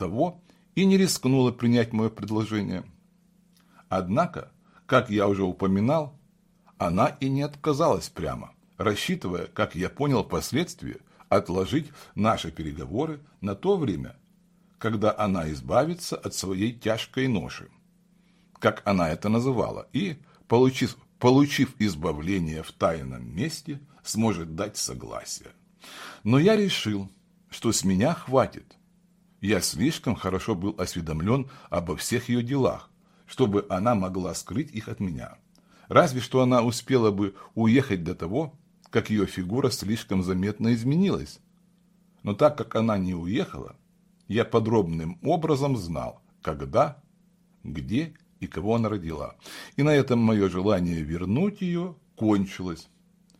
того и не рискнула принять мое предложение. Однако, как я уже упоминал, она и не отказалась прямо, рассчитывая, как я понял впоследствии, отложить наши переговоры на то время, когда она избавится от своей тяжкой ноши, как она это называла, и, получив, получив избавление в тайном месте, сможет дать согласие. Но я решил, что с меня хватит. Я слишком хорошо был осведомлен обо всех ее делах, чтобы она могла скрыть их от меня. Разве что она успела бы уехать до того, как ее фигура слишком заметно изменилась. Но так как она не уехала, я подробным образом знал, когда, где и кого она родила. И на этом мое желание вернуть ее кончилось.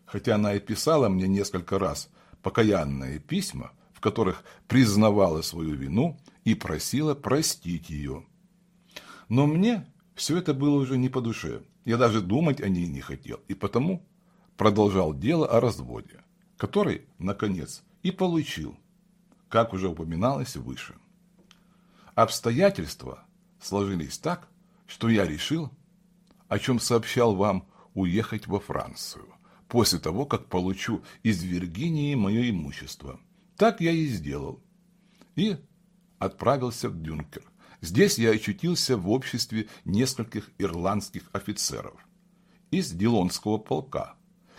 Хотя она и писала мне несколько раз покаянные письма, в которых признавала свою вину и просила простить ее. Но мне все это было уже не по душе. Я даже думать о ней не хотел, и потому продолжал дело о разводе, который, наконец, и получил, как уже упоминалось выше. Обстоятельства сложились так, что я решил, о чем сообщал вам, уехать во Францию, после того, как получу из Виргинии мое имущество – так я и сделал. И отправился в Дюнкер. Здесь я очутился в обществе нескольких ирландских офицеров из Дилонского полка,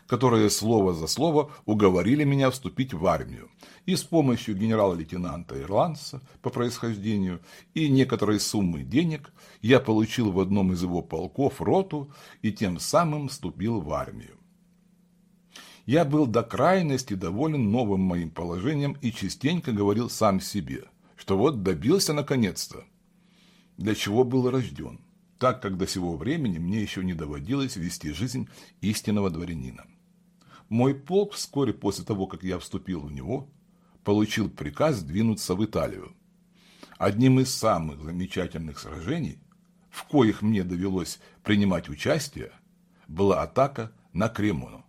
которые слово за слово уговорили меня вступить в армию. И с помощью генерала-лейтенанта ирландца по происхождению и некоторой суммы денег я получил в одном из его полков роту и тем самым вступил в армию. Я был до крайности доволен новым моим положением и частенько говорил сам себе, что вот добился наконец-то, для чего был рожден, так как до сего времени мне еще не доводилось вести жизнь истинного дворянина. Мой полк вскоре после того, как я вступил в него, получил приказ двинуться в Италию. Одним из самых замечательных сражений, в коих мне довелось принимать участие, была атака на Кремону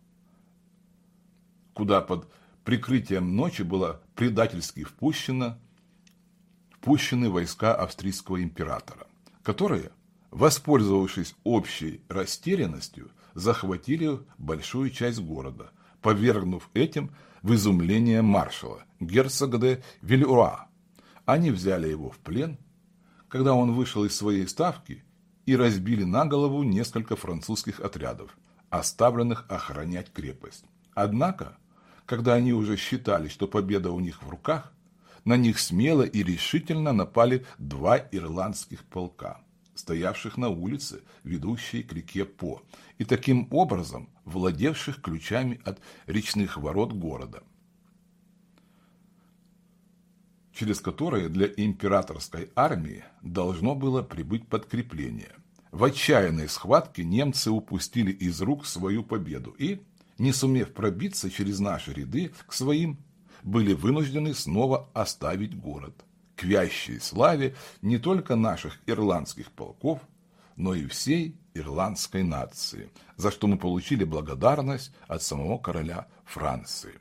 куда под прикрытием ночи было предательски впущено, впущены войска австрийского императора, которые, воспользовавшись общей растерянностью, захватили большую часть города, повергнув этим в изумление маршала, герцога де Вильуа. Они взяли его в плен, когда он вышел из своей ставки и разбили на голову несколько французских отрядов, оставленных охранять крепость. Однако когда они уже считали, что победа у них в руках, на них смело и решительно напали два ирландских полка, стоявших на улице, ведущей к реке По, и таким образом владевших ключами от речных ворот города, через которые для императорской армии должно было прибыть подкрепление. В отчаянной схватке немцы упустили из рук свою победу и, не сумев пробиться через наши ряды к своим, были вынуждены снова оставить город, к вящей славе не только наших ирландских полков, но и всей ирландской нации, за что мы получили благодарность от самого короля Франции.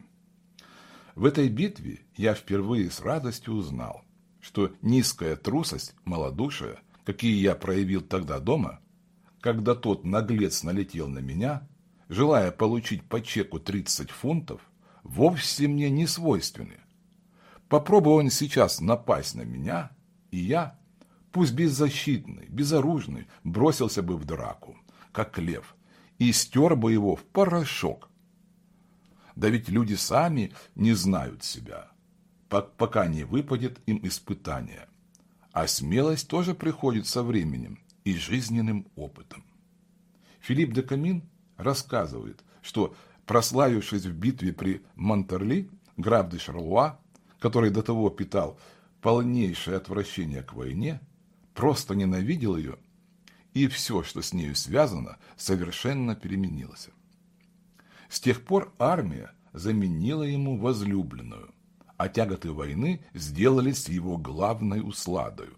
В этой битве я впервые с радостью узнал, что низкая трусость, малодушие, какие я проявил тогда дома, когда тот наглец налетел на меня, желая получить по чеку 30 фунтов, вовсе мне не свойственны. Попробуй он сейчас напасть на меня, и я, пусть беззащитный, безоружный, бросился бы в драку, как лев, и стер бы его в порошок. Да ведь люди сами не знают себя, пока не выпадет им испытание. А смелость тоже приходит со временем и жизненным опытом. Филипп де Камин рассказывает, что, прославившись в битве при Монтерли, граф де Шарлуа, который до того питал полнейшее отвращение к войне, просто ненавидел ее, и все, что с нею связано, совершенно переменилось. С тех пор армия заменила ему возлюбленную, а тяготы войны сделались его главной усладою.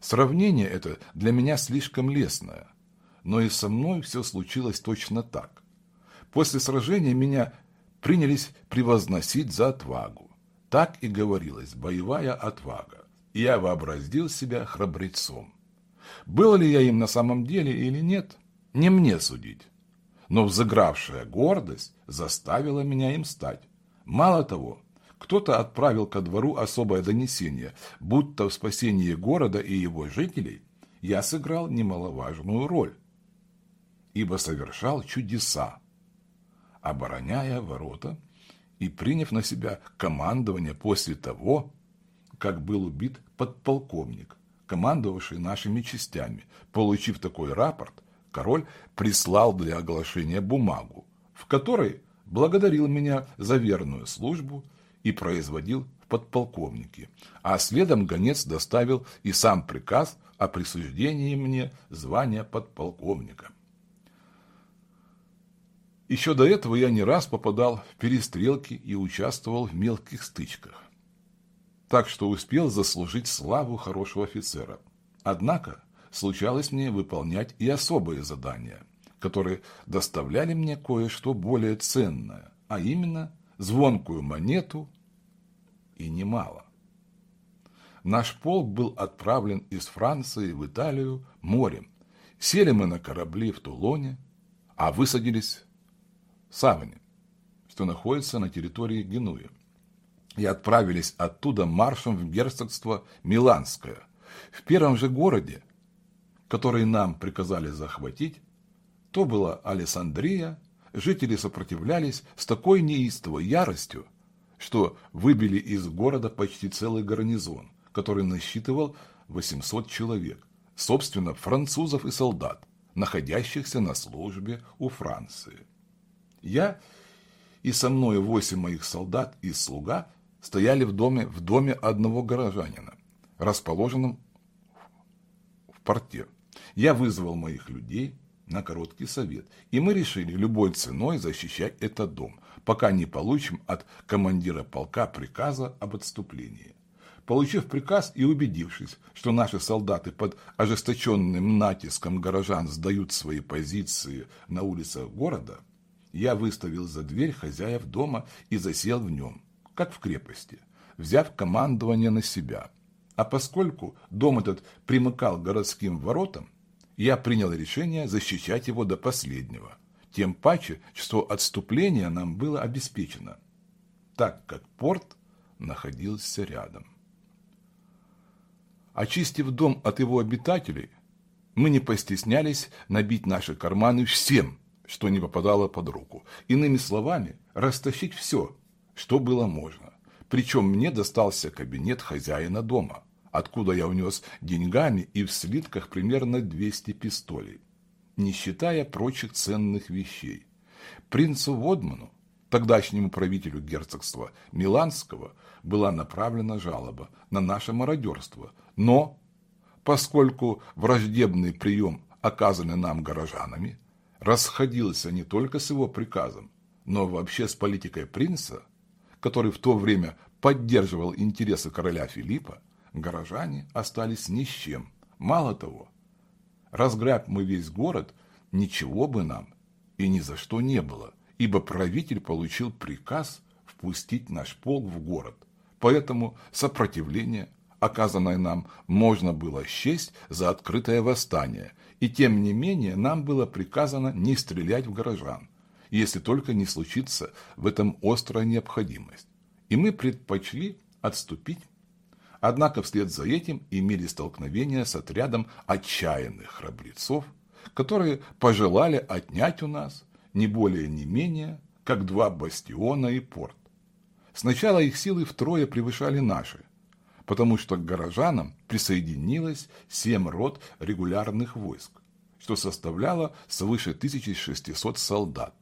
Сравнение это для меня слишком лестное – но и со мной все случилось точно так. После сражения меня принялись превозносить за отвагу. Так и говорилось «боевая отвага». и я вообразил себя храбрецом. Был ли я им на самом деле или нет, не мне судить. Но взыгравшая гордость заставила меня им стать. Мало того, кто-то отправил ко двору особое донесение, будто в спасении города и его жителей я сыграл немаловажную роль, ибо совершал чудеса, обороняя ворота и приняв на себя командование после того, как был убит подполковник, командовавший нашими частями. Получив такой рапорт, король прислал для оглашения бумагу, в которой благодарил меня за верную службу и производил в а следом гонец доставил и сам приказ о присуждении мне звания подполковника. Еще до этого я не раз попадал в перестрелки и участвовал в мелких стычках. Так что успел заслужить славу хорошего офицера. Однако случалось мне выполнять и особые задания, которые доставляли мне кое-что более ценное, а именно звонкую монету и немало. Наш полк был отправлен из Франции в Италию морем. Сели мы на корабли в Тулоне, а высадились Саване, что находится на территории Генуи, и отправились оттуда маршем в герцогство Миланское. В первом же городе, который нам приказали захватить, то была Алессандрия, жители сопротивлялись с такой неистовой яростью, что выбили из города почти целый гарнизон, который насчитывал 800 человек, собственно, французов и солдат, находящихся на службе у Франции. Я и со мной восемь моих солдат и слуга стояли в доме, в доме одного горожанина, расположенном в порте. Я вызвал моих людей на короткий совет, и мы решили любой ценой защищать этот дом, пока не получим от командира полка приказа об отступлении. Получив приказ и убедившись, что наши солдаты под ожесточенным натиском горожан сдают свои позиции на улицах города, я выставил за дверь хозяев дома и засел в нем, как в крепости, взяв командование на себя. А поскольку дом этот примыкал городским воротам, я принял решение защищать его до последнего, тем паче, что отступление нам было обеспечено, так как порт находился рядом. Очистив дом от его обитателей, мы не постеснялись набить наши карманы всем, что не попадало под руку. Иными словами, растащить все, что было можно. Причем мне достался кабинет хозяина дома, откуда я унес деньгами и в слитках примерно 200 пистолей, не считая прочих ценных вещей. Принцу Водману, тогдашнему правителю герцогства Миланского, была направлена жалоба на наше мародерство, но, поскольку враждебный прием, оказанный нам горожанами, расходился не только с его приказом, но вообще с политикой принца, который в то время поддерживал интересы короля Филиппа, горожане остались ни с чем. Мало того, разграбь мы весь город, ничего бы нам и ни за что не было, ибо правитель получил приказ впустить наш полк в город. Поэтому сопротивление, оказанное нам, можно было счесть за открытое восстание – и тем не менее нам было приказано не стрелять в горожан, если только не случится в этом острая необходимость. И мы предпочли отступить. Однако вслед за этим имели столкновение с отрядом отчаянных храбрецов, которые пожелали отнять у нас не более не менее, как два бастиона и порт. Сначала их силы втрое превышали наши, потому что к горожанам присоединилось семь рот регулярных войск, что составляло свыше 1600 солдат.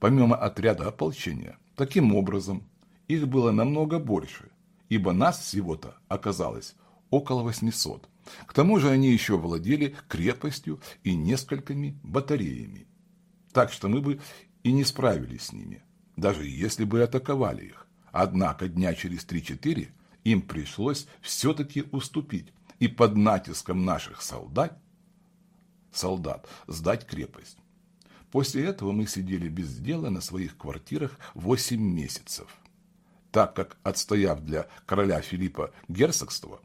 Помимо отряда ополчения, таким образом, их было намного больше, ибо нас всего-то оказалось около 800. К тому же они еще владели крепостью и несколькими батареями. Так что мы бы и не справились с ними, даже если бы атаковали их. Однако дня через 3-4 им пришлось все-таки уступить и под натиском наших солдат, солдат сдать крепость. После этого мы сидели без дела на своих квартирах 8 месяцев, так как, отстояв для короля Филиппа герцогство,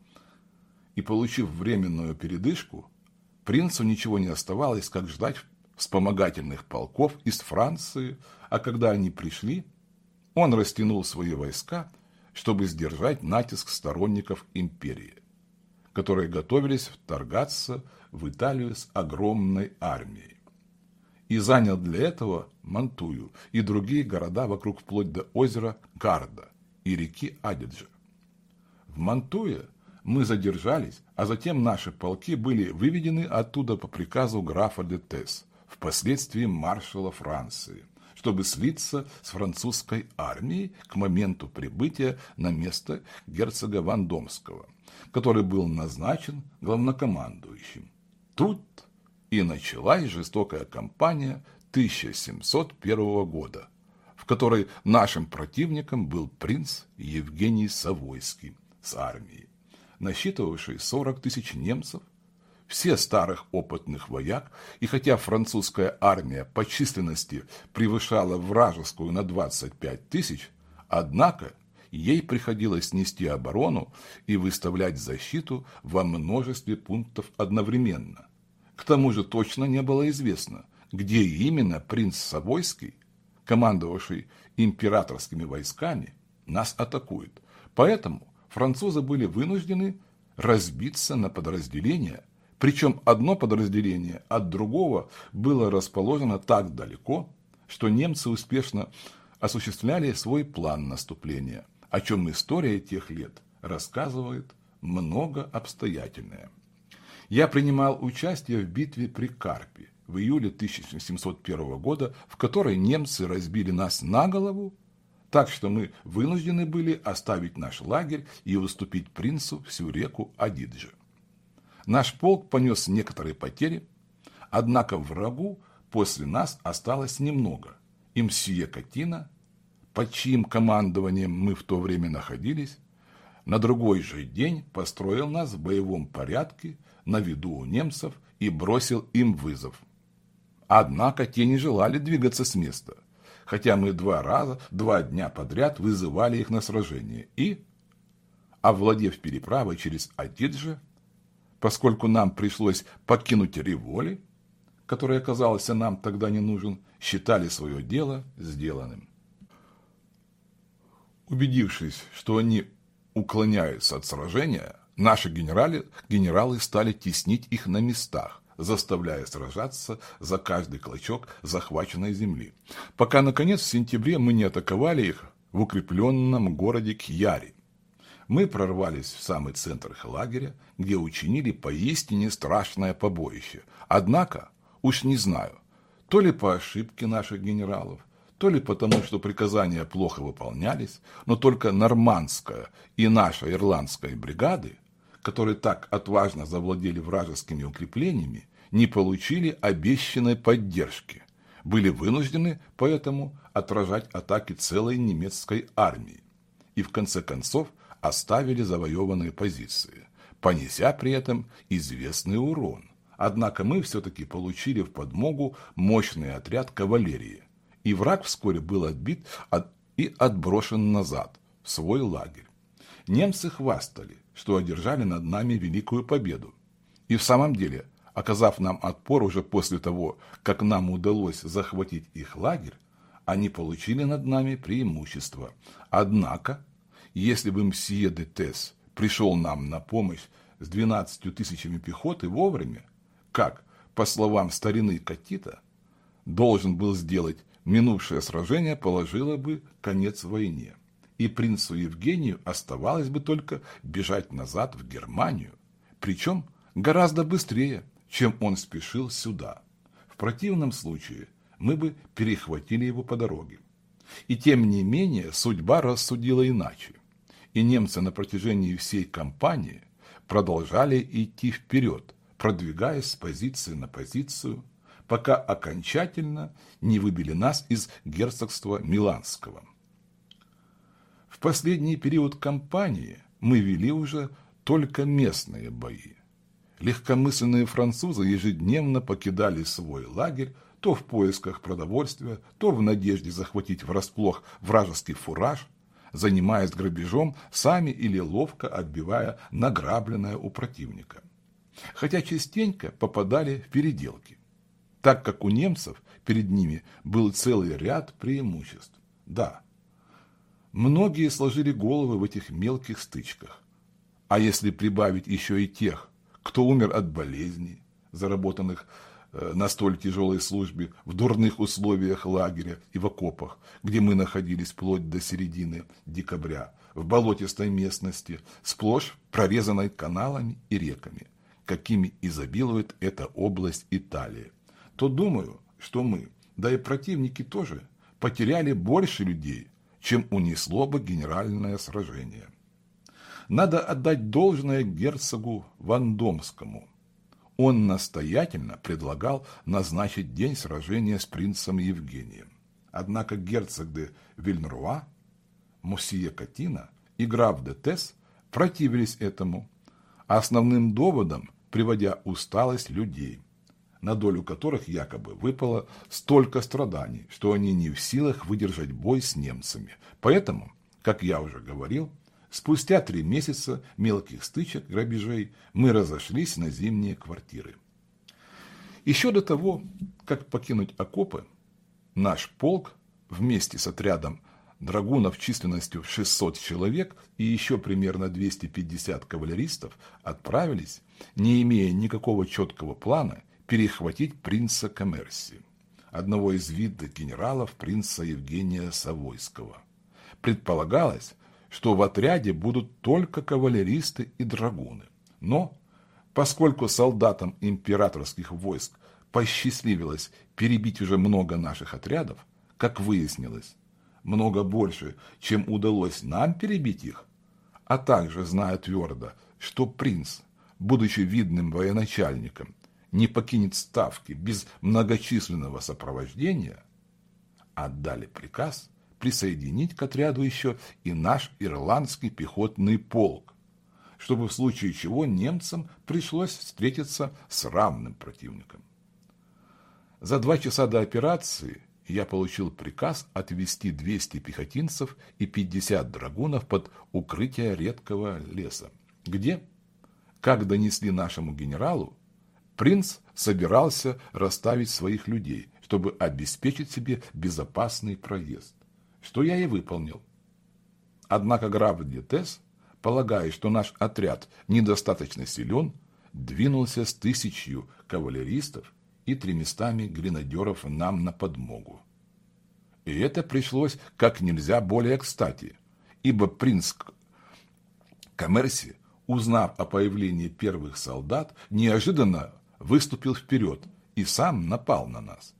и получив временную передышку, принцу ничего не оставалось, как ждать вспомогательных полков из Франции, а когда они пришли, он растянул свои войска, чтобы сдержать натиск сторонников империи, которые готовились вторгаться в Италию с огромной армией. И занял для этого Мантую и другие города вокруг вплоть до озера Гарда и реки Адиджа. В Мантуе мы задержались, а затем наши полки были выведены оттуда по приказу графа де Тесс, впоследствии маршала Франции, чтобы слиться с французской армией к моменту прибытия на место герцога Вандомского, который был назначен главнокомандующим. Тут и началась жестокая кампания 1701 года, в которой нашим противником был принц Евгений Савойский с армией насчитывавший 40 тысяч немцев, все старых опытных вояк, и хотя французская армия по численности превышала вражескую на 25 тысяч, однако ей приходилось нести оборону и выставлять защиту во множестве пунктов одновременно. К тому же точно не было известно, где именно принц Савойский, командовавший императорскими войсками, нас атакует. Поэтому французы были вынуждены разбиться на подразделения, причем одно подразделение от другого было расположено так далеко, что немцы успешно осуществляли свой план наступления, о чем история тех лет рассказывает много обстоятельное. Я принимал участие в битве при Карпе в июле 1701 года, в которой немцы разбили нас на голову так что мы вынуждены были оставить наш лагерь и уступить принцу всю реку Адиджи. Наш полк понес некоторые потери, однако врагу после нас осталось немного, и мсье Катина, под чьим командованием мы в то время находились, на другой же день построил нас в боевом порядке на виду у немцев и бросил им вызов. Однако те не желали двигаться с места – хотя мы два раза, два дня подряд вызывали их на сражение. И, овладев переправой через Адиджи, поскольку нам пришлось покинуть Риволи, который оказался нам тогда не нужен, считали свое дело сделанным. Убедившись, что они уклоняются от сражения, наши генералы, генералы стали теснить их на местах, заставляя сражаться за каждый клочок захваченной земли. Пока, наконец, в сентябре мы не атаковали их в укрепленном городе Кьяри. Мы прорвались в самый центр их лагеря, где учинили поистине страшное побоище. Однако, уж не знаю, то ли по ошибке наших генералов, то ли потому, что приказания плохо выполнялись, но только нормандская и наша ирландская бригады которые так отважно завладели вражескими укреплениями, не получили обещанной поддержки, были вынуждены поэтому отражать атаки целой немецкой армии и в конце концов оставили завоеванные позиции, понеся при этом известный урон. Однако мы все-таки получили в подмогу мощный отряд кавалерии, и враг вскоре был отбит и отброшен назад, в свой лагерь. Немцы хвастали, что одержали над нами великую победу. И в самом деле, оказав нам отпор уже после того, как нам удалось захватить их лагерь, они получили над нами преимущество. Однако, если бы мсье де Тес пришел нам на помощь с 12 тысячами пехоты вовремя, как, по словам старины Катита, должен был сделать, минувшее сражение положило бы конец войне и принцу Евгению оставалось бы только бежать назад в Германию, причем гораздо быстрее, чем он спешил сюда. В противном случае мы бы перехватили его по дороге. И тем не менее судьба рассудила иначе, и немцы на протяжении всей кампании продолжали идти вперед, продвигаясь с позиции на позицию, пока окончательно не выбили нас из герцогства Миланского. В последний период кампании мы вели уже только местные бои. Легкомысленные французы ежедневно покидали свой лагерь то в поисках продовольствия, то в надежде захватить врасплох вражеский фураж. Занимаясь грабежом сами или ловко отбивая награбленное у противника. Хотя частенько попадали в переделки, так как у немцев перед ними был целый ряд преимуществ. Да, многие сложили головы в этих мелких стычках. А если прибавить еще и тех, кто умер от болезней, заработанных на столь тяжелой службе в дурных условиях лагеря и в окопах, где мы находились вплоть до середины декабря, в болотистой местности, сплошь прорезанной каналами и реками, какими изобилует эта область Италии, то думаю, что мы, да и противники тоже, потеряли больше людей, чем унесло бы генеральное сражение. Надо отдать должное герцогу Вандомскому – он настоятельно предлагал назначить день сражения с принцем Евгением. Однако герцог де Вильнруа, Мусье Катина и граф де Тес противились этому, основным доводом приводя усталость людей, на долю которых якобы выпало столько страданий, что они не в силах выдержать бой с немцами. Поэтому, как я уже говорил, Спустя три месяца мелких стычек, грабежей, мы разошлись на зимние квартиры. Еще до того, как покинуть окопы, наш полк вместе с отрядом драгунов численностью 600 человек и еще примерно 250 кавалеристов отправились, не имея никакого четкого плана, перехватить принца Коммерси, одного из видных генералов принца Евгения Савойского. Предполагалось, что в отряде будут только кавалеристы и драгуны. Но, поскольку солдатам императорских войск посчастливилось перебить уже много наших отрядов, как выяснилось, много больше, чем удалось нам перебить их, а также зная твердо, что принц, будучи видным военачальником, не покинет ставки без многочисленного сопровождения, отдали приказ – присоединить к отряду еще и наш ирландский пехотный полк, чтобы в случае чего немцам пришлось встретиться с равным противником. За два часа до операции я получил приказ отвести 200 пехотинцев и 50 драгунов под укрытие редкого леса, где, как донесли нашему генералу, принц собирался расставить своих людей, чтобы обеспечить себе безопасный проезд что я и выполнил. Однако граф Детес, полагая, что наш отряд недостаточно силен, двинулся с тысячью кавалеристов и тремястами гренадеров нам на подмогу. И это пришлось как нельзя более кстати, ибо принц Коммерси, узнав о появлении первых солдат, неожиданно выступил вперед и сам напал на нас.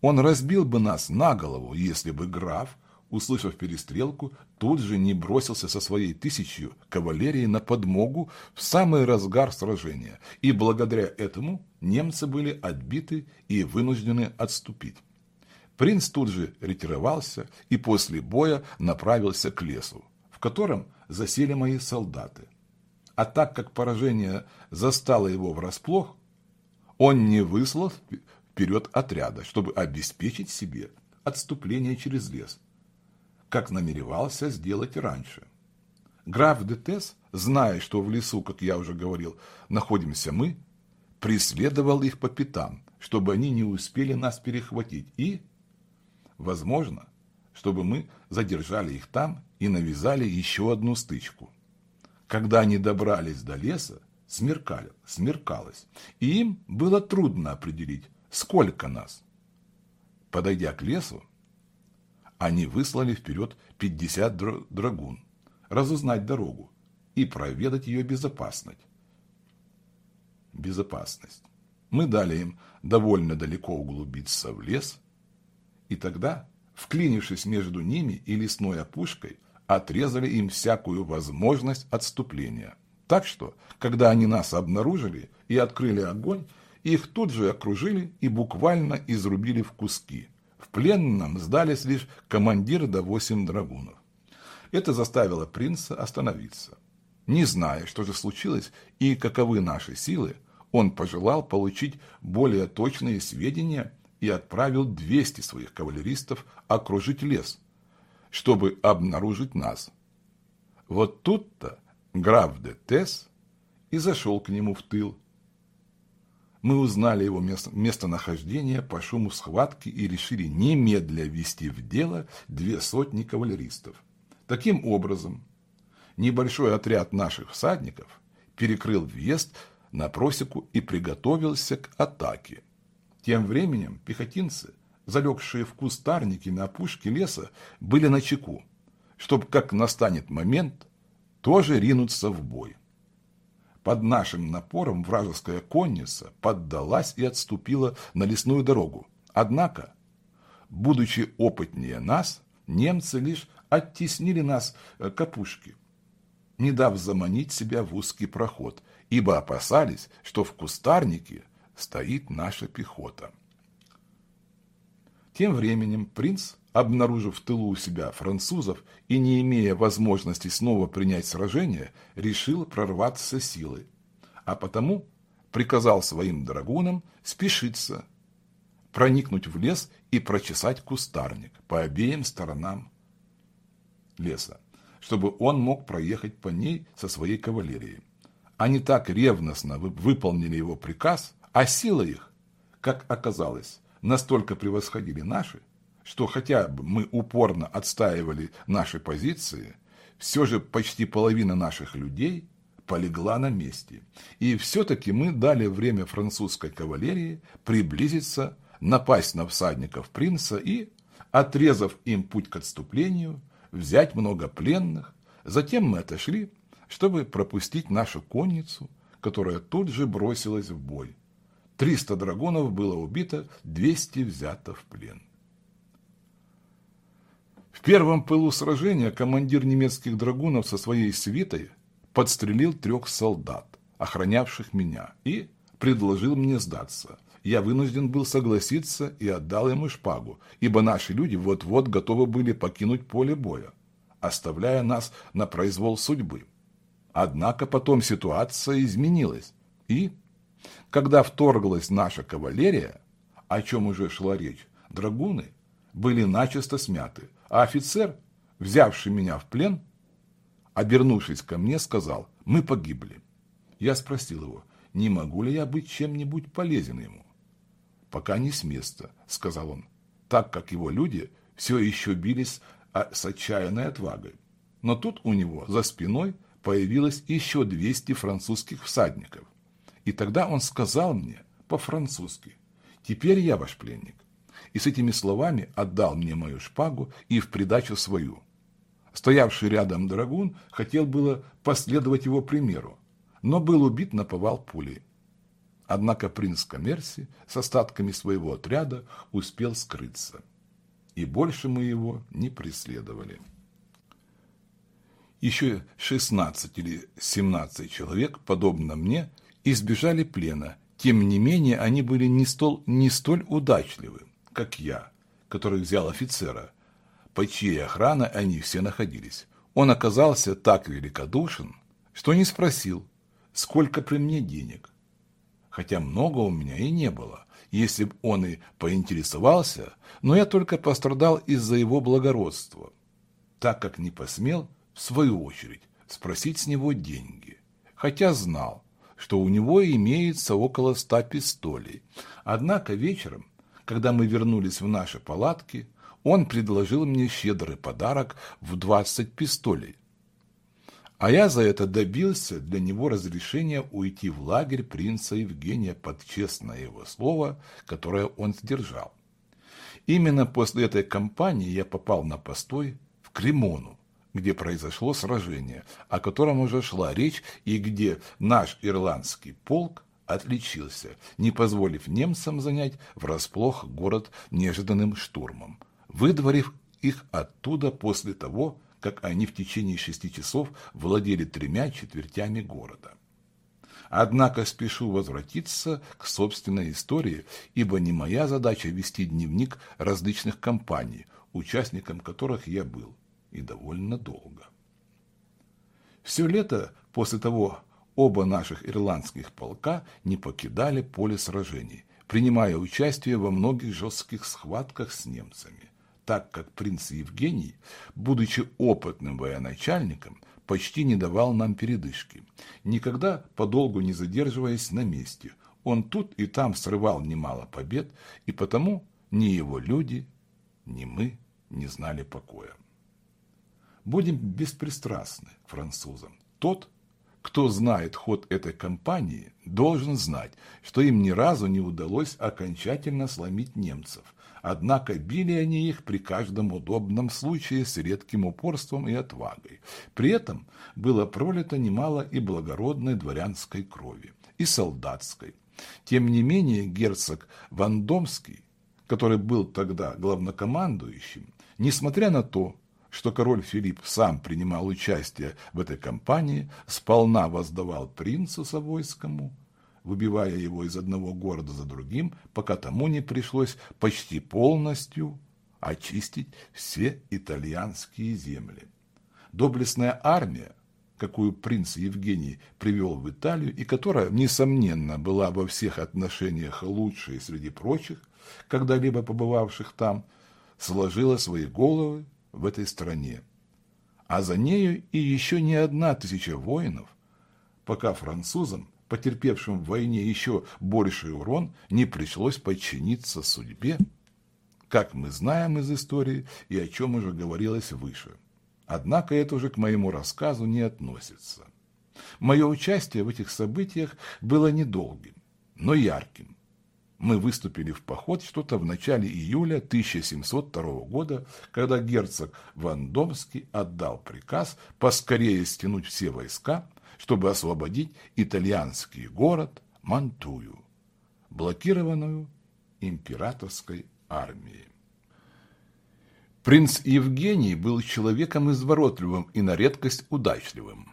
Он разбил бы нас на голову, если бы граф, услышав перестрелку, тут же не бросился со своей тысячью кавалерии на подмогу в самый разгар сражения, и благодаря этому немцы были отбиты и вынуждены отступить. Принц тут же ретировался и после боя направился к лесу, в котором засели мои солдаты. А так как поражение застало его врасплох, он не выслал вперед отряда, чтобы обеспечить себе отступление через лес, как намеревался сделать раньше. Граф Детес, зная, что в лесу, как я уже говорил, находимся мы, преследовал их по пятам, чтобы они не успели нас перехватить, и, возможно, чтобы мы задержали их там и навязали еще одну стычку. Когда они добрались до леса, смеркали, смеркалось, и им было трудно определить, Сколько нас? Подойдя к лесу, они выслали вперед 50 драгун, разузнать дорогу и проведать ее безопасность. Безопасность. Мы дали им довольно далеко углубиться в лес, и тогда, вклинившись между ними и лесной опушкой, отрезали им всякую возможность отступления. Так что, когда они нас обнаружили и открыли огонь, их тут же окружили и буквально изрубили в куски. В пленном сдались лишь командир да восемь драгунов. Это заставило принца остановиться. Не зная, что же случилось и каковы наши силы, он пожелал получить более точные сведения и отправил 200 своих кавалеристов окружить лес, чтобы обнаружить нас. Вот тут-то граф де Тес и зашел к нему в тыл. Мы узнали его место, местонахождение по шуму схватки и решили немедля ввести в дело две сотни кавалеристов. Таким образом, небольшой отряд наших всадников перекрыл въезд на просеку и приготовился к атаке. Тем временем пехотинцы, залегшие в кустарники на опушке леса, были на чеку, чтобы, как настанет момент, тоже ринуться в бой. Под нашим напором вражеская конница поддалась и отступила на лесную дорогу. Однако, будучи опытнее нас, немцы лишь оттеснили нас э, к опушке, не дав заманить себя в узкий проход, ибо опасались, что в кустарнике стоит наша пехота. Тем временем принц, обнаружив в тылу у себя французов и не имея возможности снова принять сражение, решил прорваться силой, а потому приказал своим драгунам спешиться, проникнуть в лес и прочесать кустарник по обеим сторонам леса, чтобы он мог проехать по ней со своей кавалерией. Они так ревностно выполнили его приказ, а силы их, как оказалось, настолько превосходили наши, что хотя мы упорно отстаивали наши позиции, все же почти половина наших людей полегла на месте. И все-таки мы дали время французской кавалерии приблизиться, напасть на всадников принца и, отрезав им путь к отступлению, взять много пленных. Затем мы отошли чтобы пропустить нашу конницу, которая тут же бросилась в бой. Триста драгунов было убито, двести взято в плен. В первом пылу сражения командир немецких драгунов со своей свитой подстрелил трех солдат, охранявших меня, и предложил мне сдаться. Я вынужден был согласиться и отдал ему шпагу, ибо наши люди вот-вот готовы были покинуть поле боя, оставляя нас на произвол судьбы. Однако потом ситуация изменилась. И, когда вторглась наша кавалерия, о чем уже шла речь, драгуны были начисто смяты, а офицер, взявший меня в плен, обернувшись ко мне, сказал, мы погибли. Я спросил его, не могу ли я быть чем-нибудь полезен ему. Пока не с места, сказал он, так как его люди все еще бились а, с отчаянной отвагой. Но тут у него за спиной появилось еще 200 французских всадников. И тогда он сказал мне по-французски, «Теперь я ваш пленник». И с этими словами отдал мне мою шпагу и в придачу свою. Стоявший рядом драгун хотел было последовать его примеру, но был убит на повал пулей. Однако принц Коммерси с остатками своего отряда успел скрыться, и больше мы его не преследовали. Еще 16 или 17 человек, подобно мне, избежали плена. Тем не менее, они были не столь, не столь удачливы, как я, который взял офицера, по чьей охране они все находились. Он оказался так великодушен, что не спросил, сколько при мне денег. Хотя много у меня и не было, если бы он и поинтересовался, но я только пострадал из-за его благородства, так как не посмел в свою очередь, спросить с него деньги, хотя знал, что у него имеется около ста пистолей. Однако вечером, когда мы вернулись в наши палатки, он предложил мне щедрый подарок в двадцать пистолей. А я за это добился для него разрешения уйти в лагерь принца Евгения под честное его слово, которое он сдержал. Именно после этой кампании я попал на постой в Кремону, где произошло сражение, о котором уже шла речь и где наш ирландский полк отличился, не позволив немцам занять врасплох город неожиданным штурмом, выдворив их оттуда после того, как они в течение шести часов владели тремя четвертями города. Однако спешу возвратиться к собственной истории, ибо не моя задача вести дневник различных кампаний, участником которых я был и довольно долго. Все лето после того оба наших ирландских полка не покидали поле сражений, принимая участие во многих жестких схватках с немцами. так как принц Евгений, будучи опытным военачальником, почти не давал нам передышки, никогда подолгу не задерживаясь на месте. Он тут и там срывал немало побед, и потому ни его люди, ни мы не знали покоя. Будем беспристрастны французам. Тот, кто знает ход этой кампании, должен знать, что им ни разу не удалось окончательно сломить немцев. Однако били они их при каждом удобном случае с редким упорством и отвагой. При этом было пролито немало и благородной дворянской крови, и солдатской. Тем не менее герцог Вандомский, который был тогда главнокомандующим, несмотря на то, что король Филипп сам принимал участие в этой кампании, сполна воздавал принцу Савойскому, выбивая его из одного города за другим, пока тому не пришлось почти полностью очистить все итальянские земли. Доблестная армия, какую принц Евгений привел в Италию и которая, несомненно, была во всех отношениях лучшей среди прочих, когда-либо побывавших там, сложила свои головы в этой стране, а за нею и еще не одна тысяча воинов, пока французам, потерпевшим в войне еще больший урон, не пришлось подчиниться судьбе, как мы знаем из истории и о чем уже говорилось выше. Однако это уже к моему рассказу не относится. Мое участие в этих событиях было недолгим, но ярким мы выступили в поход что-то в начале июля 1702 года, когда герцог Вандомский отдал приказ поскорее стянуть все войска, чтобы освободить итальянский город Мантую, блокированную императорской армией. Принц Евгений был человеком изворотливым и на редкость удачливым.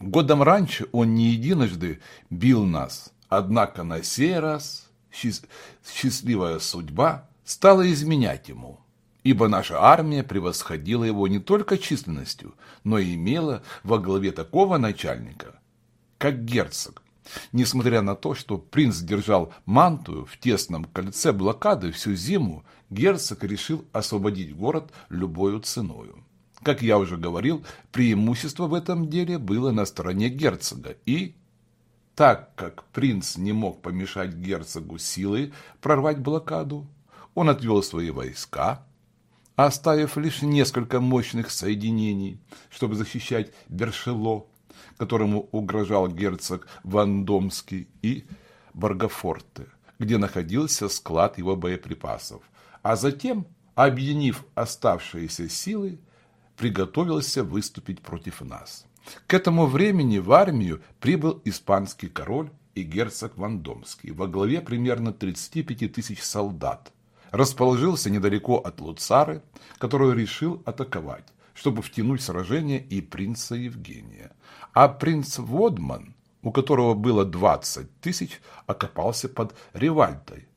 Годом раньше он не единожды бил нас, однако на сей раз – счастливая судьба стала изменять ему, ибо наша армия превосходила его не только численностью, но и имела во главе такого начальника, как герцог. Несмотря на то, что принц держал мантую в тесном кольце блокады всю зиму, герцог решил освободить город любою ценою. Как я уже говорил, преимущество в этом деле было на стороне герцога и так как принц не мог помешать герцогу силой прорвать блокаду, он отвел свои войска, оставив лишь несколько мощных соединений, чтобы защищать Бершело, которому угрожал герцог Вандомский, и Баргафорте, где находился склад его боеприпасов, а затем, объединив оставшиеся силы, приготовился выступить против нас. К этому времени в армию прибыл испанский король и герцог Вандомский во главе примерно 35 тысяч солдат. Расположился недалеко от Луцары, которую решил атаковать, чтобы втянуть сражение и принца Евгения. А принц Водман, у которого было 20 тысяч, окопался под Ревальтой,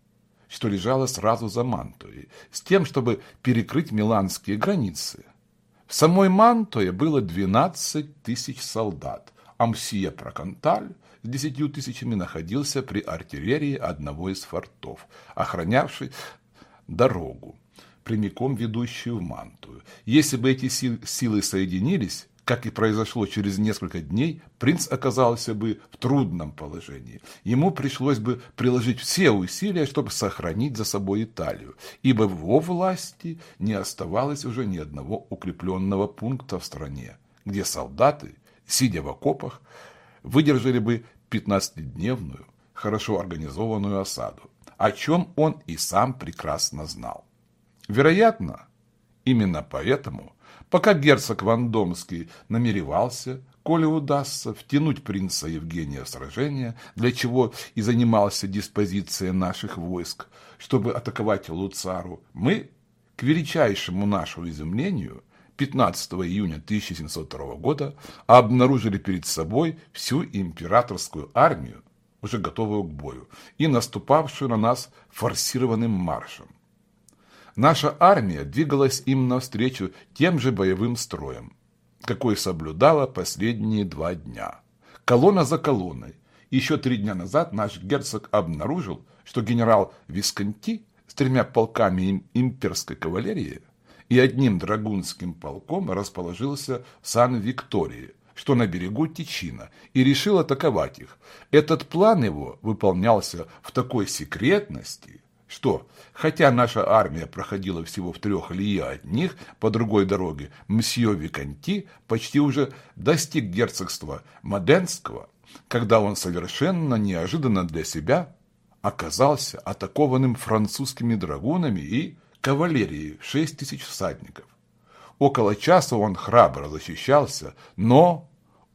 что лежало сразу за Мантуей, с тем, чтобы перекрыть миланские границы. В самой Мантое было 12 тысяч солдат, а Мсье Проканталь с десятью тысячами находился при артиллерии одного из фортов, охранявший дорогу, прямиком ведущую в Мантую. Если бы эти силы соединились, как и произошло через несколько дней, принц оказался бы в трудном положении. Ему пришлось бы приложить все усилия, чтобы сохранить за собой Италию, ибо в его власти не оставалось уже ни одного укрепленного пункта в стране, где солдаты, сидя в окопах, выдержали бы 15-дневную, хорошо организованную осаду, о чем он и сам прекрасно знал. Вероятно, именно поэтому – Пока герцог Вандомский намеревался, коли удастся, втянуть принца Евгения в сражение, для чего и занимался диспозицией наших войск, чтобы атаковать Луцару, мы, к величайшему нашему изумлению, 15 июня 1702 года обнаружили перед собой всю императорскую армию, уже готовую к бою, и наступавшую на нас форсированным маршем. Наша армия двигалась им навстречу тем же боевым строем, какой соблюдала последние два дня. Колонна за колонной. Еще три дня назад наш герцог обнаружил, что генерал Висконти с тремя полками имперской кавалерии и одним драгунским полком расположился в Сан-Виктории, что на берегу Тичина, и решил атаковать их. Этот план его выполнялся в такой секретности, что, хотя наша армия проходила всего в трех лия от них по другой дороге, мсье Виканти почти уже достиг герцогства Моденского, когда он совершенно неожиданно для себя оказался атакованным французскими драгунами и кавалерией в шесть тысяч всадников. Около часа он храбро защищался, но,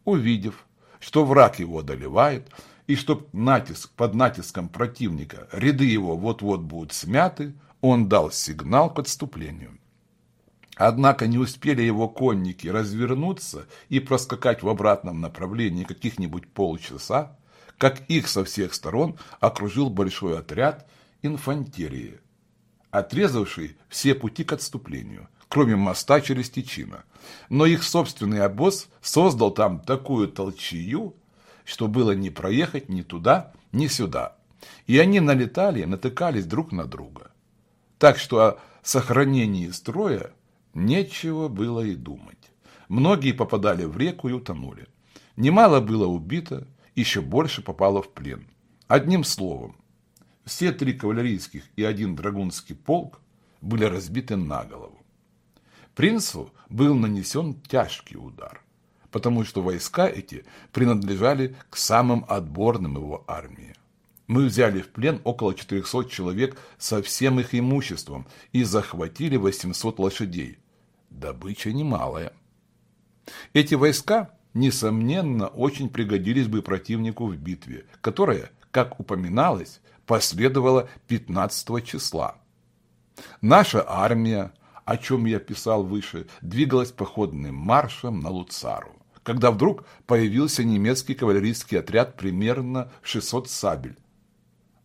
увидев, что враг его одолевает, и что натиск, под натиском противника ряды его вот-вот будут смяты, он дал сигнал к отступлению. Однако не успели его конники развернуться и проскакать в обратном направлении каких-нибудь полчаса, как их со всех сторон окружил большой отряд инфантерии, отрезавший все пути к отступлению, кроме моста через Тичино. Но их собственный обоз создал там такую толчью, что было не проехать ни туда, ни сюда. И они налетали, натыкались друг на друга. Так что о сохранении строя нечего было и думать. Многие попадали в реку и утонули. Немало было убито, еще больше попало в плен. Одним словом, все три кавалерийских и один драгунский полк были разбиты на голову. Принцу был нанесен тяжкий удар потому что войска эти принадлежали к самым отборным его армии. Мы взяли в плен около 400 человек со всем их имуществом и захватили 800 лошадей. Добыча немалая. Эти войска, несомненно, очень пригодились бы противнику в битве, которая, как упоминалось, последовала 15 числа. Наша армия, о чем я писал выше, двигалась походным маршем на Луцару когда вдруг появился немецкий кавалерийский отряд примерно 600 сабель.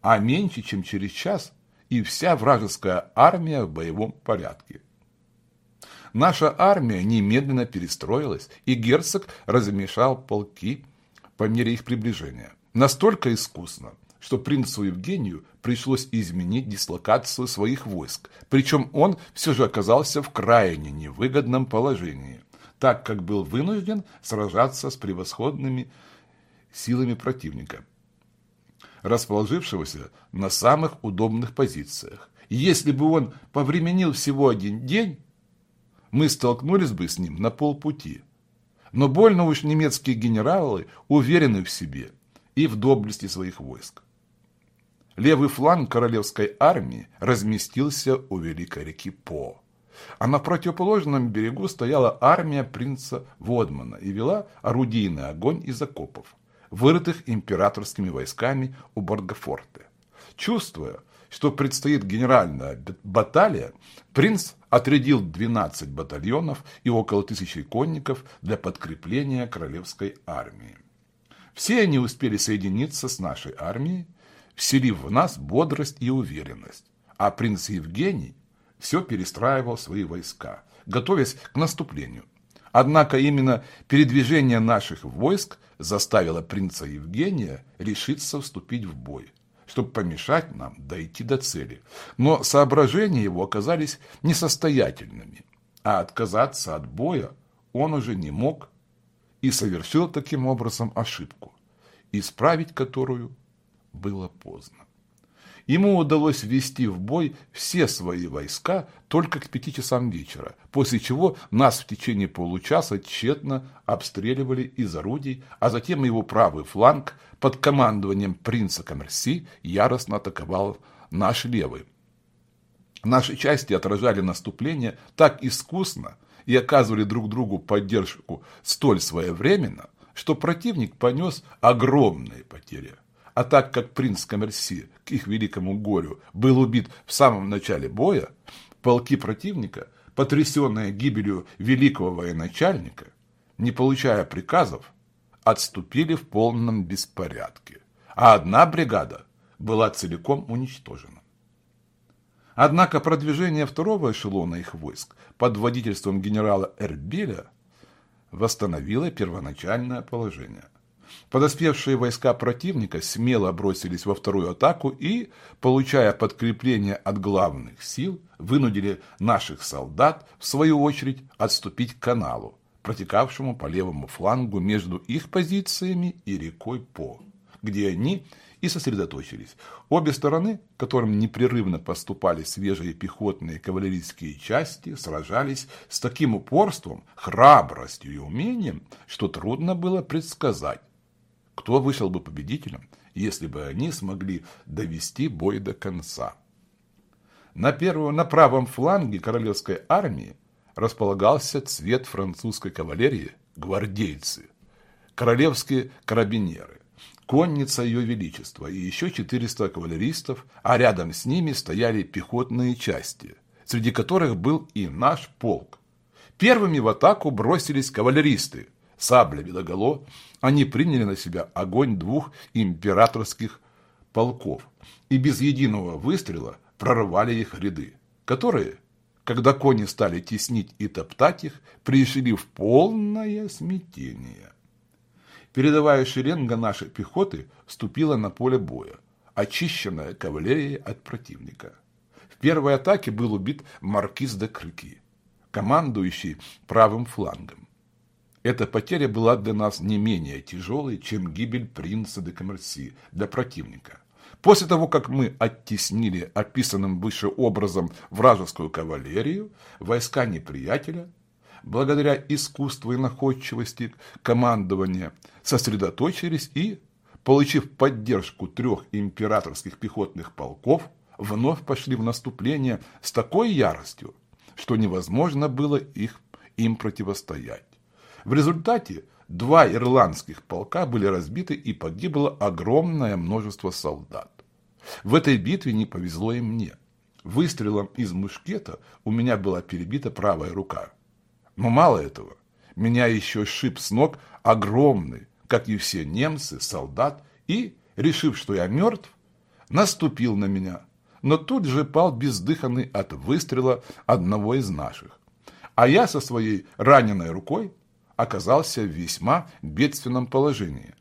А меньше, чем через час, и вся вражеская армия в боевом порядке. Наша армия немедленно перестроилась, и герцог размешал полки по мере их приближения. Настолько искусно, что принцу Евгению пришлось изменить дислокацию своих войск, причем он все же оказался в крайне невыгодном положении – так как был вынужден сражаться с превосходными силами противника, расположившегося на самых удобных позициях. И если бы он повременил всего один день, мы столкнулись бы с ним на полпути. Но больно уж немецкие генералы уверены в себе и в доблести своих войск. Левый фланг королевской армии разместился у великой реки По а на противоположном берегу стояла армия принца Водмана и вела орудийный огонь из окопов, вырытых императорскими войсками у Боргофорте. Чувствуя, что предстоит генеральная баталия, принц отрядил 12 батальонов и около тысячи конников для подкрепления королевской армии. Все они успели соединиться с нашей армией, вселив в нас бодрость и уверенность, а принц Евгений все перестраивал свои войска, готовясь к наступлению. Однако именно передвижение наших войск заставило принца Евгения решиться вступить в бой, чтобы помешать нам дойти до цели. Но соображения его оказались несостоятельными, а отказаться от боя он уже не мог и совершил таким образом ошибку, исправить которую было поздно. Ему удалось ввести в бой все свои войска только к пяти часам вечера, после чего нас в течение получаса тщетно обстреливали из орудий, а затем его правый фланг под командованием принца Коммерси яростно атаковал наш левый. Наши части отражали наступление так искусно и оказывали друг другу поддержку столь своевременно, что противник понес огромные потери. А так как принц Коммерси, к их великому горю, был убит в самом начале боя, полки противника, потрясенные гибелью великого военачальника, не получая приказов, отступили в полном беспорядке, а одна бригада была целиком уничтожена. Однако продвижение второго эшелона их войск под водительством генерала Эрбиля восстановило первоначальное положение – Подоспевшие войска противника смело бросились во вторую атаку и, получая подкрепление от главных сил, вынудили наших солдат, в свою очередь, отступить к каналу, протекавшему по левому флангу между их позициями и рекой По, где они и сосредоточились. Обе стороны, которым непрерывно поступали свежие пехотные кавалерийские части, сражались с таким упорством, храбростью и умением, что трудно было предсказать, кто вышел бы победителем, если бы они смогли довести бой до конца. На, первом, на правом фланге королевской армии располагался цвет французской кавалерии – гвардейцы, королевские карабинеры, конница Ее Величества и еще 400 кавалеристов, а рядом с ними стояли пехотные части, среди которых был и наш полк. Первыми в атаку бросились кавалеристы, саблями наголо, они приняли на себя огонь двух императорских полков и без единого выстрела прорвали их ряды, которые, когда кони стали теснить и топтать их, пришли в полное смятение. Передовая шеренга нашей пехоты вступила на поле боя, очищенная кавалерией от противника. В первой атаке был убит маркиз де Крыки, командующий правым флангом. Эта потеря была для нас не менее тяжелой, чем гибель принца де Коммерси для противника. После того, как мы оттеснили описанным выше образом вражескую кавалерию, войска неприятеля, благодаря искусству и находчивости командования, сосредоточились и, получив поддержку трех императорских пехотных полков, вновь пошли в наступление с такой яростью, что невозможно было их, им противостоять. В результате два ирландских полка были разбиты и погибло огромное множество солдат. В этой битве не повезло и мне. Выстрелом из мушкета у меня была перебита правая рука. Но мало этого, меня еще шип с ног огромный, как и все немцы, солдат, и, решив, что я мертв, наступил на меня, но тут же пал бездыханный от выстрела одного из наших. А я со своей раненой рукой оказался в весьма бедственном положении.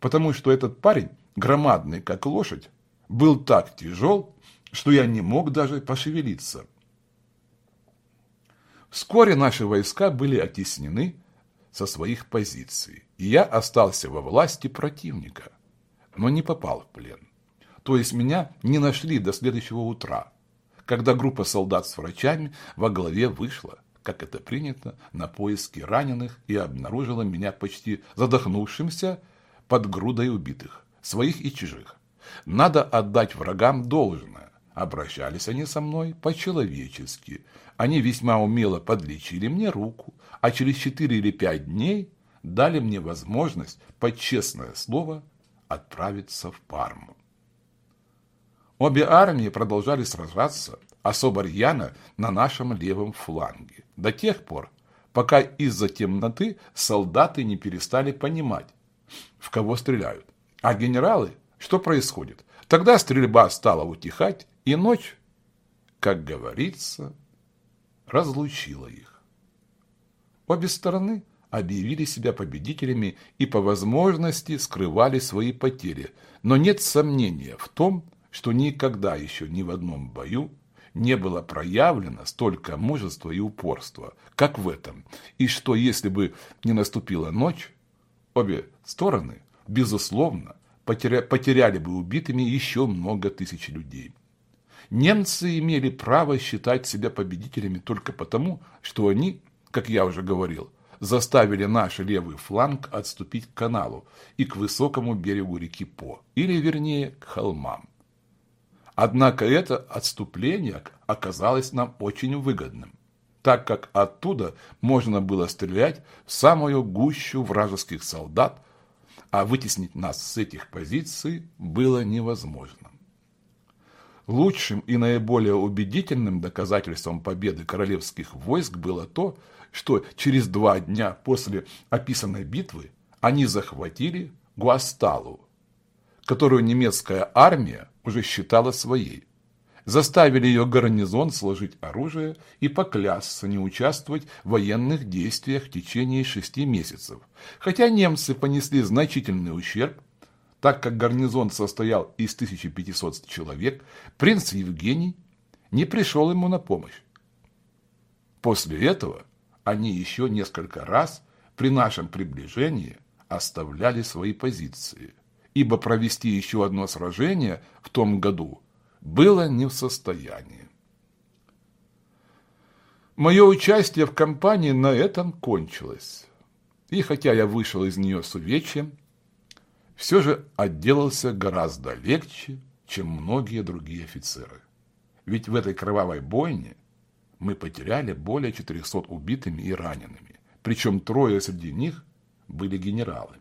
Потому что этот парень, громадный как лошадь, был так тяжел, что я не мог даже пошевелиться. Вскоре наши войска были оттеснены со своих позиций, и я остался во власти противника, но не попал в плен. То есть меня не нашли до следующего утра, когда группа солдат с врачами во главе вышла как это принято, на поиски раненых и обнаружила меня почти задохнувшимся под грудой убитых, своих и чужих. Надо отдать врагам должное. Обращались они со мной по-человечески. Они весьма умело подлечили мне руку, а через четыре или пять дней дали мне возможность, под честное слово, отправиться в Парму. Обе армии продолжали сражаться, особо рьяно на нашем левом фланге, до тех пор, пока из-за темноты солдаты не перестали понимать, в кого стреляют. А генералы, что происходит? Тогда стрельба стала утихать, и ночь, как говорится, разлучила их. Обе стороны объявили себя победителями и по возможности скрывали свои потери, но нет сомнения в том, что никогда еще ни в одном бою не было проявлено столько мужества и упорства, как в этом, и что если бы не наступила ночь, обе стороны, безусловно, потеря потеряли бы убитыми еще много тысяч людей. Немцы имели право считать себя победителями только потому, что они, как я уже говорил, заставили наш левый фланг отступить к каналу и к высокому берегу реки По, или вернее к холмам. Однако это отступление оказалось нам очень выгодным, так как оттуда можно было стрелять в самую гущу вражеских солдат, а вытеснить нас с этих позиций было невозможно. Лучшим и наиболее убедительным доказательством победы королевских войск было то, что через два дня после описанной битвы они захватили Гуасталу, которую немецкая армия уже считала своей. заставили ее гарнизон сложить оружие и поклясться не участвовать в военных действиях в течение шести месяцев. Хотя немцы понесли значительный ущерб, так как гарнизон состоял из 1500 человек, принц Евгений не пришел ему на помощь. После этого они еще несколько раз при нашем приближении оставляли свои позиции, ибо провести еще одно сражение в том году было не в состоянии. Мое участие в кампании на этом кончилось. И хотя я вышел из нее с увечьем, все же отделался гораздо легче, чем многие другие офицеры. Ведь в этой кровавой бойне мы потеряли более 400 убитыми и ранеными, причем трое среди них были генералы.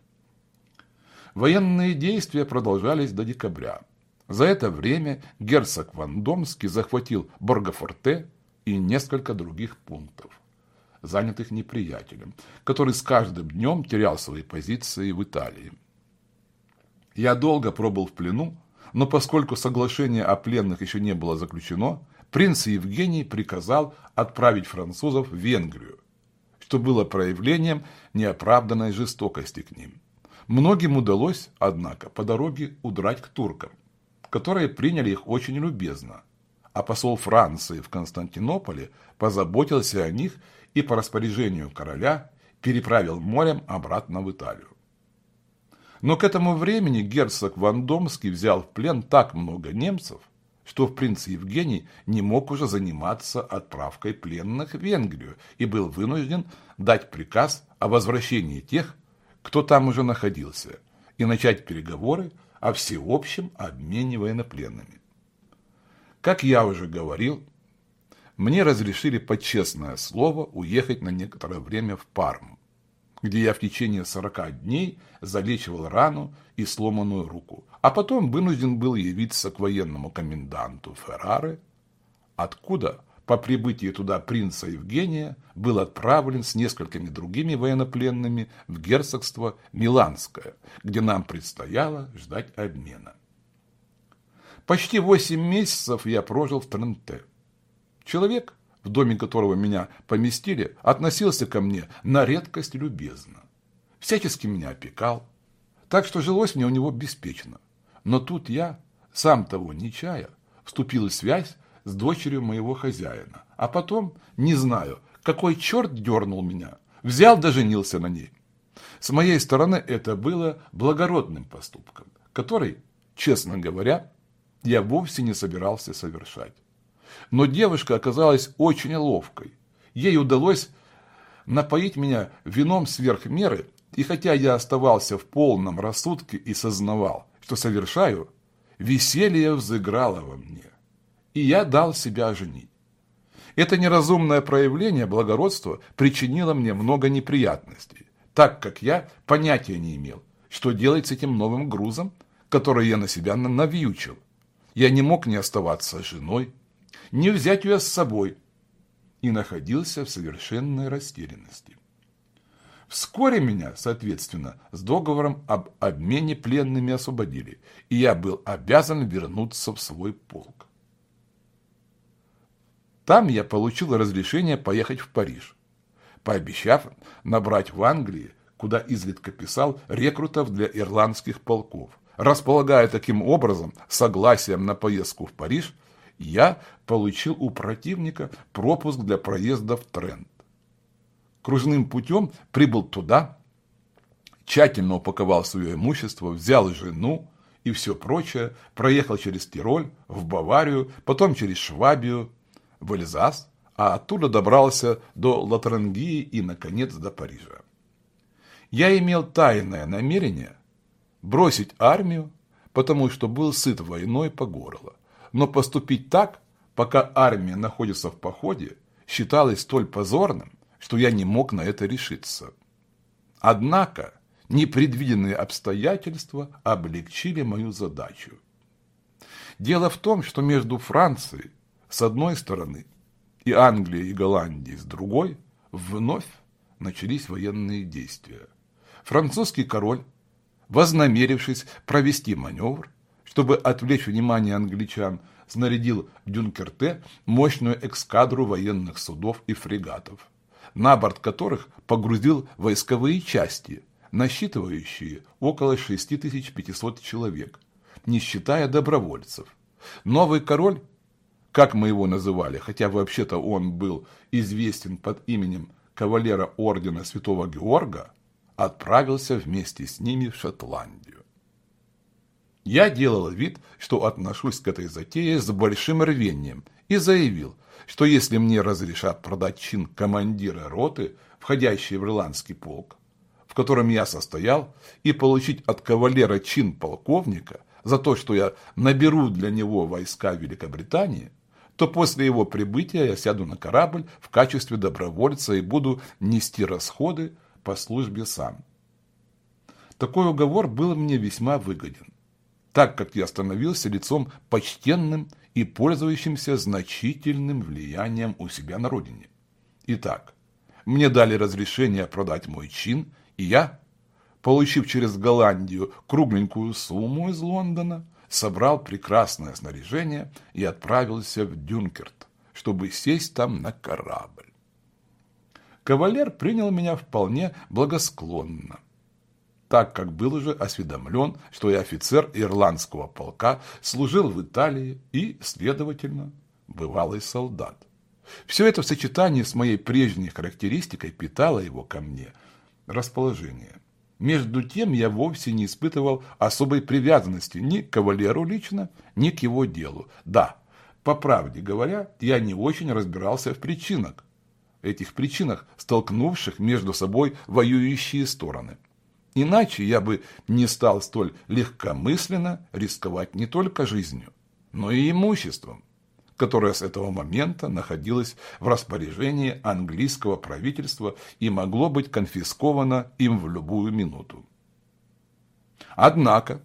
Военные действия продолжались до декабря. За это время герцог Вандомский захватил Боргафорте и несколько других пунктов, занятых неприятелем, который с каждым днем терял свои позиции в Италии. Я долго пробыл в плену, но поскольку соглашение о пленных еще не было заключено, принц Евгений приказал отправить французов в Венгрию, что было проявлением неоправданной жестокости к ним. Многим удалось, однако, по дороге удрать к туркам которые приняли их очень любезно, а посол Франции в Константинополе позаботился о них и по распоряжению короля переправил морем обратно в Италию. Но к этому времени герцог Вандомский взял в плен так много немцев, что принц Евгений не мог уже заниматься отправкой пленных в Венгрию и был вынужден дать приказ о возвращении тех, кто там уже находился, и начать переговоры о всеобщем обмене военнопленными. Как я уже говорил, мне разрешили под честное слово уехать на некоторое время в Парму, где я в течение 40 дней залечивал рану и сломанную руку, а потом вынужден был явиться к военному коменданту Ферраре, откуда по прибытии туда принца Евгения был отправлен с несколькими другими военнопленными в герцогство Миланское, где нам предстояло ждать обмена. Почти восемь месяцев я прожил в Тренте. Человек, в доме которого меня поместили, относился ко мне на редкость любезно. Всячески меня опекал, так что жилось мне у него беспечно. Но тут я, сам того не чая, вступил в связь с дочерью моего хозяина. А потом, не знаю, какой черт дернул меня, взял да женился на ней. С моей стороны это было благородным поступком, который, честно говоря, я вовсе не собирался совершать. Но девушка оказалась очень ловкой. Ей удалось напоить меня вином сверх меры, и хотя я оставался в полном рассудке и сознавал, что совершаю, веселье взыграло во мне и я дал себя женить. Это неразумное проявление благородства причинило мне много неприятностей, так как я понятия не имел, что делать с этим новым грузом, который я на себя навьючил. Я не мог не оставаться женой, не взять ее с собой, и находился в совершенной растерянности. Вскоре меня, соответственно, с договором об обмене пленными освободили, и я был обязан вернуться в свой полк. Там я получил разрешение поехать в Париж, пообещав набрать в Англии, куда изредка писал, рекрутов для ирландских полков. Располагая таким образом согласием на поездку в Париж, я получил у противника пропуск для проезда в Трент. Кружным путем прибыл туда, тщательно упаковал свое имущество, взял жену и все прочее, проехал через Тироль, в Баварию, потом через Швабию, в Эльзас, а оттуда добрался до Латарангии и, наконец, до Парижа. Я имел тайное намерение бросить армию, потому что был сыт войной по горло. Но поступить так, пока армия находится в походе, считалось столь позорным, что я не мог на это решиться. Однако непредвиденные обстоятельства облегчили мою задачу. Дело в том, что между Францией с одной стороны и Англией и Голландией с другой вновь начались военные действия. Французский король, вознамерившись провести маневр, чтобы отвлечь внимание англичан, снарядил в Дюнкерте мощную экскадру военных судов и фрегатов, на борт которых погрузил войсковые части, насчитывающие около 6500 человек, не считая добровольцев. Новый король, как мы его называли, хотя вообще-то он был известен под именем кавалера ордена Святого Георга, отправился вместе с ними в Шотландию. Я делал вид, что отношусь к этой затее с большим рвением и заявил, что если мне разрешат продать чин командира роты, входящий в ирландский полк, в котором я состоял, и получить от кавалера чин полковника за то, что я наберу для него войска Великобритании, то после его прибытия я сяду на корабль в качестве добровольца и буду нести расходы по службе сам. Такой уговор был мне весьма выгоден, так как я становился лицом почтенным и пользующимся значительным влиянием у себя на родине. Итак, мне дали разрешение продать мой чин и я, получив через Голландию кругленькую сумму из Лондона, собрал прекрасное снаряжение и отправился в Дюнкерт, чтобы сесть там на корабль. Кавалер принял меня вполне благосклонно, так как был уже осведомлен, что я офицер ирландского полка, служил в Италии и, следовательно, бывалый солдат. Все это в сочетании с моей прежней характеристикой питало его ко мне – расположение. Между тем я вовсе не испытывал особой привязанности ни к кавалеру лично, ни к его делу. Да, по правде говоря, я не очень разбирался в причинах, этих причинах, столкнувших между собой воюющие стороны. Иначе я бы не стал столь легкомысленно рисковать не только жизнью, но и имуществом которое с этого момента находилось в распоряжении английского правительства и могло быть конфисковано им в любую минуту. Однако,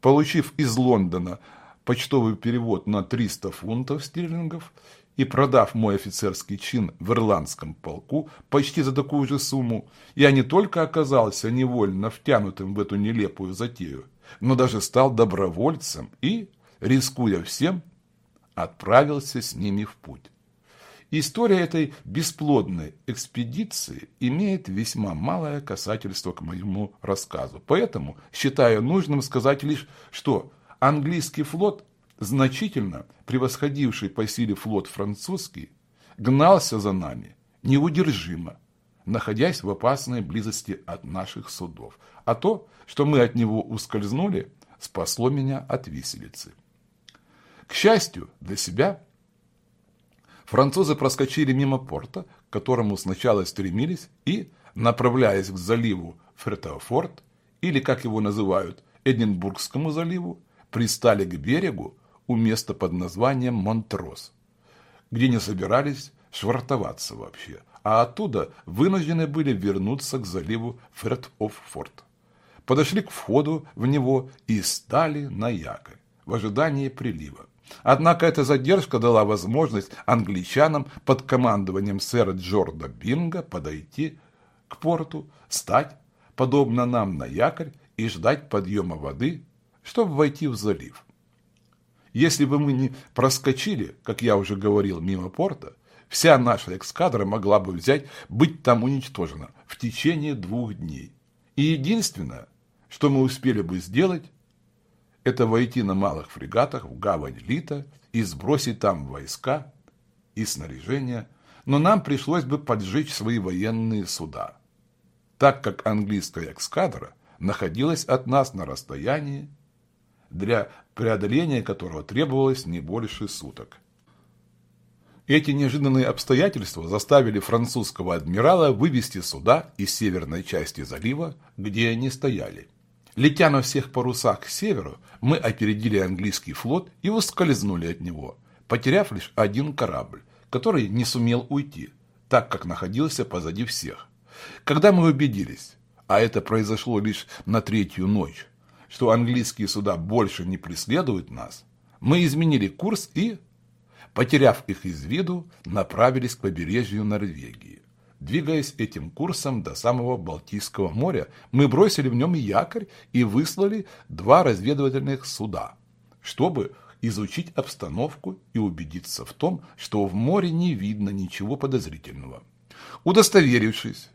получив из Лондона почтовый перевод на 300 фунтов стерлингов и продав мой офицерский чин в ирландском полку почти за такую же сумму, я не только оказался невольно втянутым в эту нелепую затею, но даже стал добровольцем и, рискуя всем, отправился с ними в путь. История этой бесплодной экспедиции имеет весьма малое касательство к моему рассказу. Поэтому считаю нужным сказать лишь, что английский флот, значительно превосходивший по силе флот французский, гнался за нами неудержимо, находясь в опасной близости от наших судов. А то, что мы от него ускользнули, спасло меня от виселицы. К счастью для себя, французы проскочили мимо порта, к которому сначала стремились, и, направляясь к заливу Фертофорт, или, как его называют, Эдинбургскому заливу, пристали к берегу у места под названием Монтрос, где не собирались швартоваться вообще, а оттуда вынуждены были вернуться к заливу Ферт-оф-Форт. Подошли к входу в него и стали на якорь в ожидании прилива. Однако эта задержка дала возможность англичанам под командованием сэра Джорда Бинга подойти к порту, стать, подобно нам, на якорь и ждать подъема воды, чтобы войти в залив. Если бы мы не проскочили, как я уже говорил, мимо порта, вся наша эскадра могла бы взять, быть там уничтожена в течение двух дней. И единственное, что мы успели бы сделать, это войти на малых фрегатах в гавань Лита и сбросить там войска и снаряжение, но нам пришлось бы поджечь свои военные суда, так как английская эскадра находилась от нас на расстоянии, для преодоления которого требовалось не больше суток. Эти неожиданные обстоятельства заставили французского адмирала вывести суда из северной части залива, где они стояли – Летя на всех парусах к северу, мы опередили английский флот и ускользнули от него, потеряв лишь один корабль, который не сумел уйти, так как находился позади всех. Когда мы убедились, а это произошло лишь на третью ночь, что английские суда больше не преследуют нас, мы изменили курс и, потеряв их из виду, направились к побережью Норвегии. Двигаясь этим курсом до самого Балтийского моря, мы бросили в нем якорь и выслали два разведывательных суда, чтобы, изучить обстановку и убедиться в том, что в море не видно ничего подозрительного. Удостоверившись,